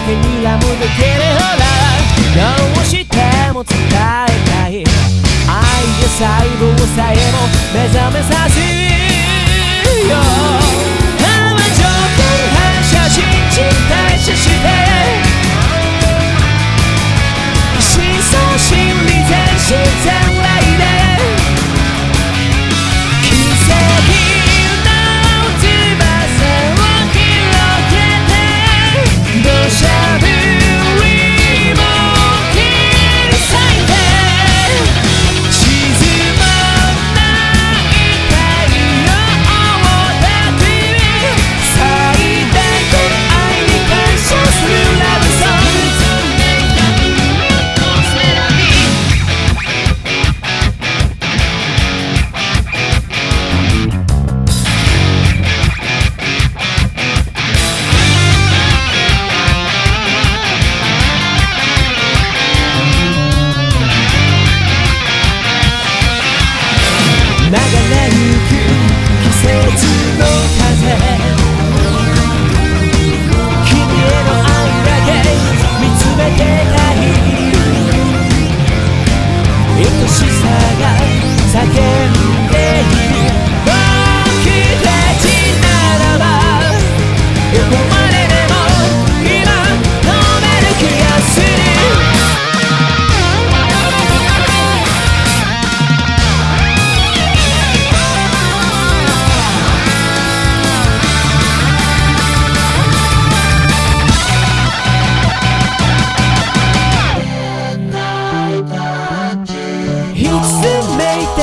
けにらむだけでほらどうしても伝えたい。愛で細胞さえも目覚めさせる。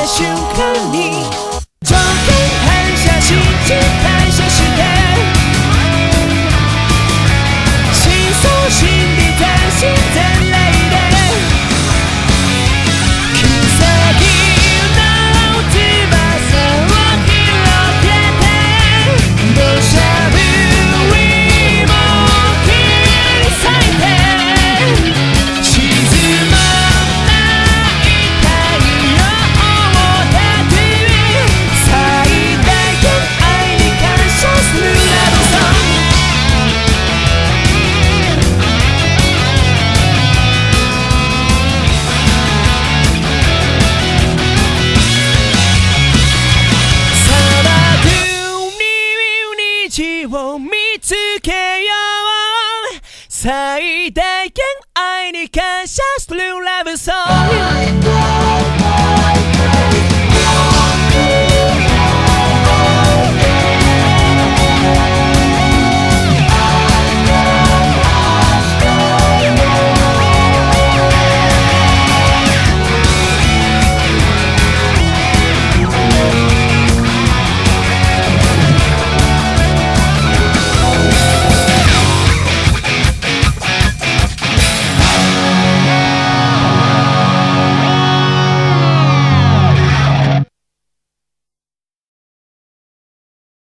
想看你从天台下心击。けよう。最大限愛に感謝するラブソング。